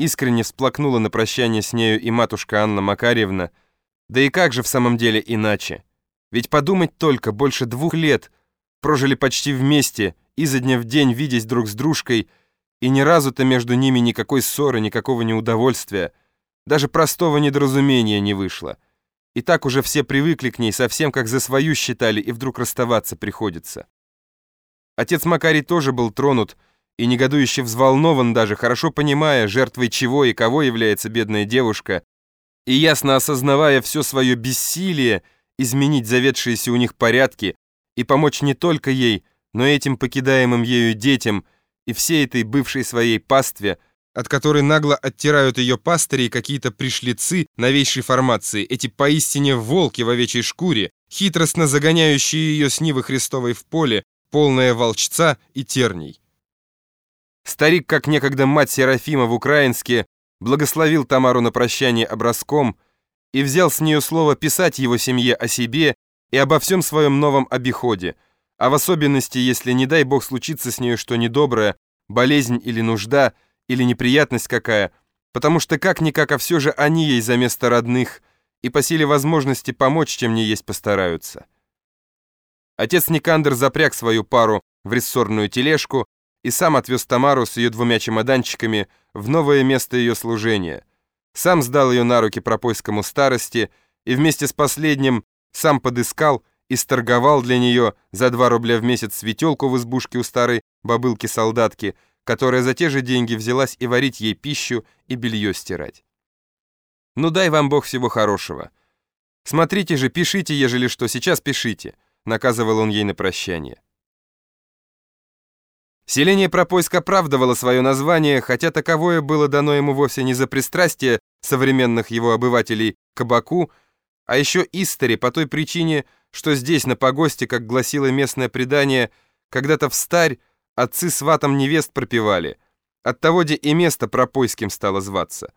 Искренне всплакнула на прощание с нею и матушка Анна Макарьевна. Да и как же в самом деле иначе? Ведь подумать только, больше двух лет прожили почти вместе, изо дня в день видясь друг с дружкой, и ни разу-то между ними никакой ссоры, никакого неудовольствия, даже простого недоразумения не вышло. И так уже все привыкли к ней, совсем как за свою считали, и вдруг расставаться приходится. Отец Макарий тоже был тронут, и негодующе взволнован даже, хорошо понимая, жертвой чего и кого является бедная девушка, и ясно осознавая все свое бессилие изменить заведшиеся у них порядки и помочь не только ей, но и этим покидаемым ею детям и всей этой бывшей своей пастве, от которой нагло оттирают ее пастыри и какие-то пришлицы новейшей формации, эти поистине волки в овечьей шкуре, хитростно загоняющие ее с Нивы Христовой в поле, полное волчца и терней. Старик, как некогда мать Серафима в Украинске, благословил Тамару на прощание образком и взял с нее слово писать его семье о себе и обо всем своем новом обиходе, а в особенности, если, не дай бог, случится с нею что недоброе, болезнь или нужда, или неприятность какая, потому что как-никак, а все же они ей за место родных и по силе возможности помочь, чем не есть постараются. Отец Никандр запряг свою пару в рессорную тележку, и сам отвез Тамару с ее двумя чемоданчиками в новое место ее служения. Сам сдал ее на руки пропойскому старости и вместе с последним сам подыскал и сторговал для нее за два рубля в месяц светелку в избушке у старой бабылки-солдатки, которая за те же деньги взялась и варить ей пищу и белье стирать. «Ну дай вам Бог всего хорошего. Смотрите же, пишите, ежели что, сейчас пишите», наказывал он ей на прощание. Селение Пропойск оправдывало свое название, хотя таковое было дано ему вовсе не за пристрастие современных его обывателей к кабаку, а еще истори по той причине, что здесь, на погосте, как гласило местное предание, когда-то в старь отцы сватом невест пропевали. Оттого де и место Пропойским стало зваться.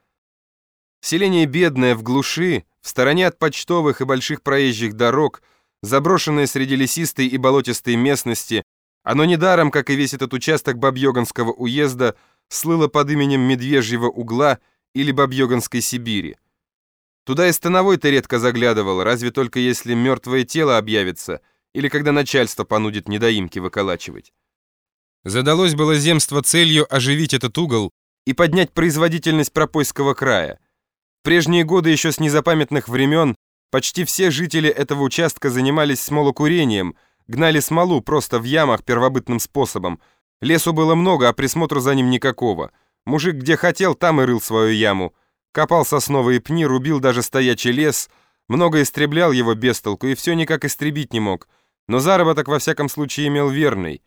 Селение бедное, в глуши, в стороне от почтовых и больших проезжих дорог, заброшенное среди лесистой и болотистой местности, оно недаром, как и весь этот участок Бабьоганского уезда, слыло под именем Медвежьего угла или Бабьоганской Сибири. Туда и становой-то редко заглядывал, разве только если мертвое тело объявится или когда начальство понудит недоимки выколачивать. Задалось было земство целью оживить этот угол и поднять производительность Пропойского края. В прежние годы еще с незапамятных времен почти все жители этого участка занимались смолокурением – Гнали смолу просто в ямах первобытным способом. Лесу было много, а присмотра за ним никакого. Мужик где хотел, там и рыл свою яму. Копал сосновые пни, рубил даже стоячий лес, много истреблял его без толку и все никак истребить не мог. Но заработок во всяком случае имел верный.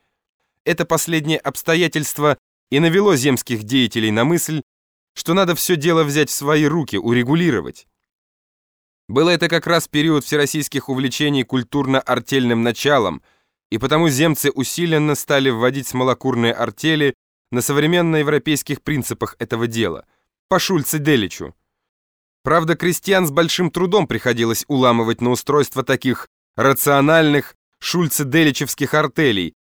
Это последнее обстоятельство и навело земских деятелей на мысль, что надо все дело взять в свои руки, урегулировать. Было это как раз период всероссийских увлечений культурно-артельным началом, и потому земцы усиленно стали вводить смолокурные артели на современно-европейских принципах этого дела, по Шульце Деличу. Правда, крестьян с большим трудом приходилось уламывать на устройство таких рациональных шульце-деличевских артелей,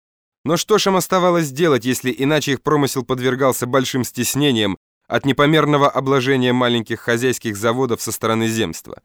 но что ж им оставалось делать, если иначе их промысел подвергался большим стеснениям от непомерного обложения маленьких хозяйских заводов со стороны земства?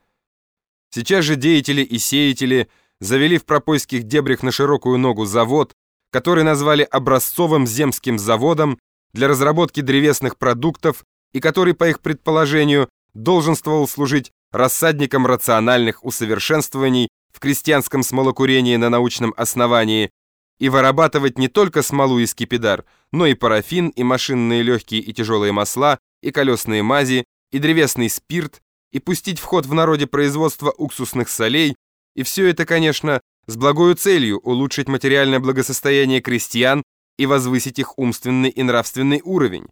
Сейчас же деятели и сеятели завели в пропойских дебрях на широкую ногу завод, который назвали образцовым земским заводом для разработки древесных продуктов и который, по их предположению, долженствовал служить рассадником рациональных усовершенствований в крестьянском смолокурении на научном основании и вырабатывать не только смолу и скипидар, но и парафин, и машинные легкие и тяжелые масла, и колесные мази, и древесный спирт, и пустить в ход в народе производство уксусных солей, и все это, конечно, с благою целью улучшить материальное благосостояние крестьян и возвысить их умственный и нравственный уровень.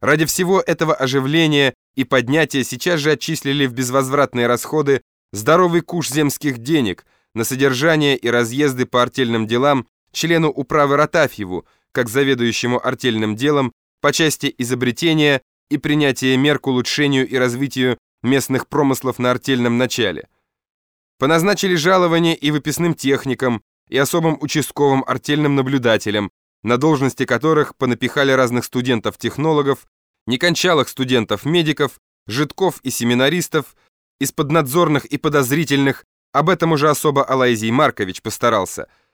Ради всего этого оживления и поднятия сейчас же отчислили в безвозвратные расходы здоровый куш земских денег на содержание и разъезды по артельным делам члену управы Ротафьеву, как заведующему артельным делом по части изобретения и принятия мер к улучшению и развитию местных промыслов на артельном начале. Поназначили жалования и выписным техникам, и особым участковым артельным наблюдателям, на должности которых понапихали разных студентов-технологов некончалых студентов-медиков, житков и семинаристов, из поднадзорных и подозрительных, об этом уже особо Алайзий Маркович постарался –